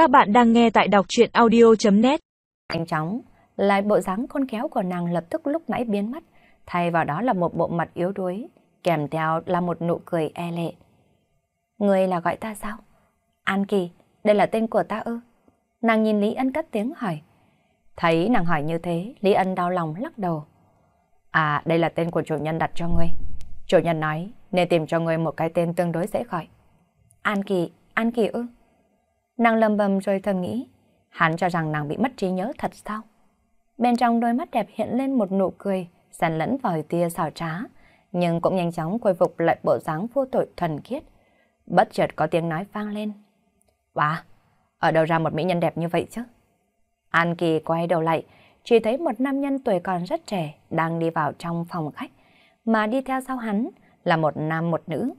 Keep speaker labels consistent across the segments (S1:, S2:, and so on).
S1: Các bạn đang nghe tại đọc chuyện audio.net
S2: Nhanh chóng, lại bộ dáng con kéo của nàng lập tức lúc nãy biến mất, thay vào đó là một bộ mặt yếu đuối, kèm theo là một nụ cười e lệ. Người là gọi ta sao? An Kỳ, đây là tên của ta ư? Nàng nhìn Lý Ân cất tiếng hỏi. Thấy nàng hỏi như thế, Lý Ân đau lòng lắc đầu. À, đây là tên của chủ nhân đặt cho ngươi. Chủ nhân nói nên tìm cho ngươi một cái tên tương đối dễ gọi. An Kỳ, An Kỳ ư? Nàng lầm bầm rồi thầm nghĩ, hắn cho rằng nàng bị mất trí nhớ thật sao? Bên trong đôi mắt đẹp hiện lên một nụ cười, xen lẫn vào tia xảo trá, nhưng cũng nhanh chóng khôi phục lại bộ dáng vô tội thuần khiết. Bất chợt có tiếng nói vang lên. Bà, ở đâu ra một mỹ nhân đẹp như vậy chứ? An Kỳ quay đầu lại, chỉ thấy một nam nhân tuổi còn rất trẻ đang đi vào trong phòng khách, mà đi theo sau hắn là một nam một nữ.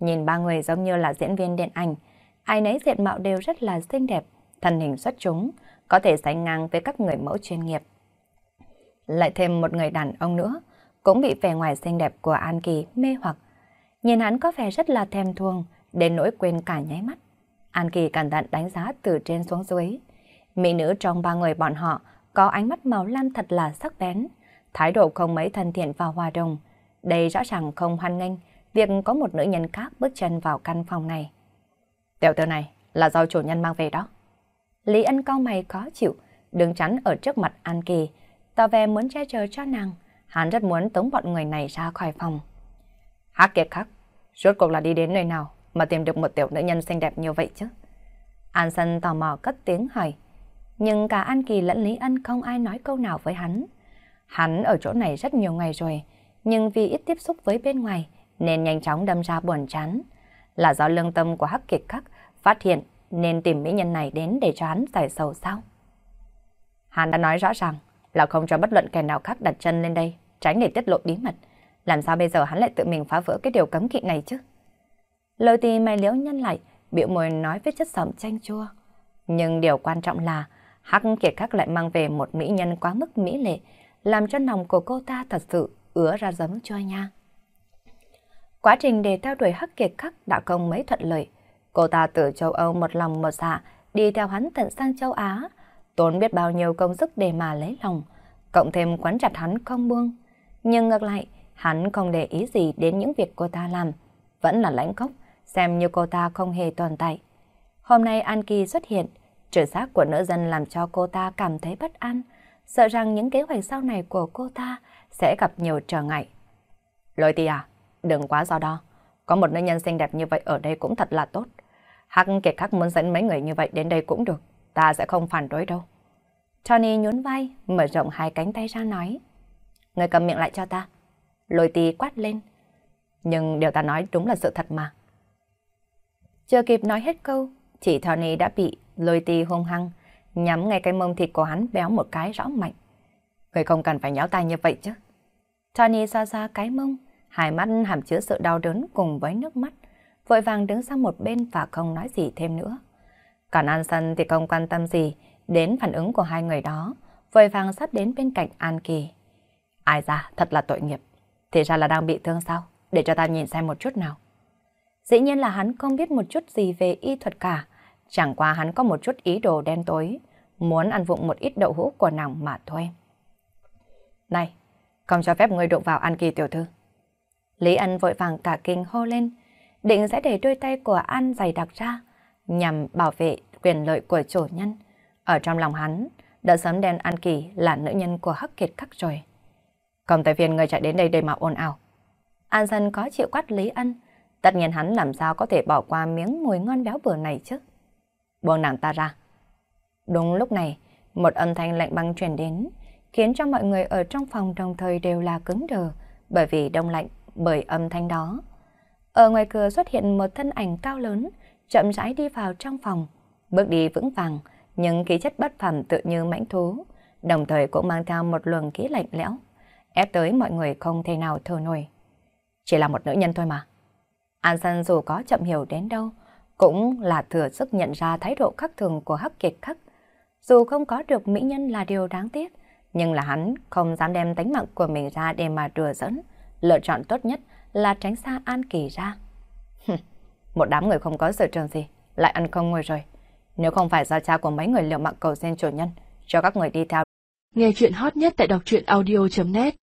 S2: Nhìn ba người giống như là diễn viên điện ảnh, ai nấy diện mạo đều rất là xinh đẹp, thân hình xuất chúng, có thể sánh ngang với các người mẫu chuyên nghiệp. Lại thêm một người đàn ông nữa, cũng bị vẻ ngoài xinh đẹp của An Kỳ mê hoặc. Nhìn hắn có vẻ rất là thèm thuồng, đến nỗi quên cả nháy mắt. An Kỳ cẩn thận đánh giá từ trên xuống dưới. Mỹ nữ trong ba người bọn họ có ánh mắt màu lam thật là sắc bén, thái độ không mấy thân thiện và hòa đồng. Đây rõ ràng không hoan nghênh việc có một nữ nhân khác bước chân vào căn phòng này. Tiểu tử này là do chủ nhân mang về đó. Lý Ân cao mày khó chịu, đứng chắn ở trước mặt An Kỳ, tỏ vẻ muốn che chở cho nàng. Hắn rất muốn tống bọn người này ra khỏi phòng. Hắc kiệt khắc, rốt cuộc là đi đến nơi nào mà tìm được một tiểu nữ nhân xinh đẹp như vậy chứ? An Sân tò mò cất tiếng hỏi. Nhưng cả An Kỳ lẫn Lý Ân không ai nói câu nào với hắn. Hắn ở chỗ này rất nhiều ngày rồi, nhưng vì ít tiếp xúc với bên ngoài nên nhanh chóng đâm ra buồn chán. Là do lương tâm của Hắc Kiệt Khắc phát hiện nên tìm mỹ nhân này đến để cho hắn giải sầu sao? Hắn đã nói rõ ràng là không cho bất luận kẻ nào khác đặt chân lên đây, tránh để tiết lộ bí mật. Làm sao bây giờ hắn lại tự mình phá vỡ cái điều cấm kỵ này chứ? Lời thì mày liễu nhân lại, biểu môi nói với chất giọng chanh chua. Nhưng điều quan trọng là Hắc Kiệt Khắc lại mang về một mỹ nhân quá mức mỹ lệ, làm cho lòng của cô ta thật sự ứa ra giấm cho nha. Quá trình để theo đuổi Hắc Kiệt Khắc đã không mấy thuận lợi. Cô ta từ châu Âu một lòng một dạ đi theo hắn tận sang châu Á, tốn biết bao nhiêu công sức để mà lấy lòng, cộng thêm quấn chặt hắn không buông. Nhưng ngược lại, hắn không để ý gì đến những việc cô ta làm, vẫn là lãnh khốc, xem như cô ta không hề tồn tại. Hôm nay An Kỳ xuất hiện, trừ giác của nữ dân làm cho cô ta cảm thấy bất an, sợ rằng những kế hoạch sau này của cô ta sẽ gặp nhiều trở ngại. Lôi tì à, đừng quá do đo. Có một nữ nhân xinh đẹp như vậy ở đây cũng thật là tốt. Hắc kiệt khắc muốn dẫn mấy người như vậy đến đây cũng được. Ta sẽ không phản đối đâu. Tony nhún vai, mở rộng hai cánh tay ra nói. Người cầm miệng lại cho ta. Lôi tì quát lên. Nhưng điều ta nói đúng là sự thật mà. Chưa kịp nói hết câu, chỉ Tony đã bị lôi tì hung hăng, nhắm ngay cái mông thịt của hắn béo một cái rõ mạnh. Người không cần phải nhéo tay như vậy chứ. Tony ra ra cái mông, hai mắt hàm chứa sự đau đớn cùng với nước mắt, vội vàng đứng sang một bên và không nói gì thêm nữa. Còn An Sân thì không quan tâm gì đến phản ứng của hai người đó, vội vàng sắp đến bên cạnh An Kỳ. Ai ra, thật là tội nghiệp. Thì ra là đang bị thương sao? Để cho ta nhìn xem một chút nào. Dĩ nhiên là hắn không biết một chút gì về y thuật cả, chẳng qua hắn có một chút ý đồ đen tối, muốn ăn vụng một ít đậu hũ của nàng mà thôi. Này, không cho phép người đụng vào An Kỳ tiểu thư. Lý Ân vội vàng cả kinh hô lên, định sẽ để đôi tay của An dày đặc ra, nhằm bảo vệ quyền lợi của chủ nhân. Ở trong lòng hắn, đã sớm đen An Kỳ là nữ nhân của Hắc Kiệt Khắc rồi. Công tài viên người chạy đến đây để mà ồn ào. An dân có chịu quát Lý Ân, tất nhiên hắn làm sao có thể bỏ qua miếng mùi ngon béo bừa này chứ. Buông nàng ta ra. Đúng lúc này, một âm thanh lạnh băng truyền đến, khiến cho mọi người ở trong phòng đồng thời đều là cứng đờ, bởi vì đông lạnh bởi âm thanh đó. Ở ngoài cửa xuất hiện một thân ảnh cao lớn, chậm rãi đi vào trong phòng, bước đi vững vàng, nhưng khí chất bất phàm tự như mãnh thú, đồng thời cũng mang theo một luồng khí lạnh lẽo, ép tới mọi người không thể nào thở nổi. Chỉ là một nữ nhân thôi mà. An San dù có chậm hiểu đến đâu, cũng là thừa sức nhận ra thái độ khắc thường của Hắc Kiệt Khắc. Dù không có được mỹ nhân là điều đáng tiếc, nhưng là hắn không dám đem tánh mạng của mình ra để mà đùa giỡn. Lựa chọn tốt nhất là tránh xa An Kỳ ra. Một đám người không có sở trường gì, lại ăn không ngồi rồi. Nếu không phải do cha của mấy người liều mạng cầu xin chủ nhân, cho các người đi theo.
S1: Nghe chuyện hot nhất tại đọc truyện audio.net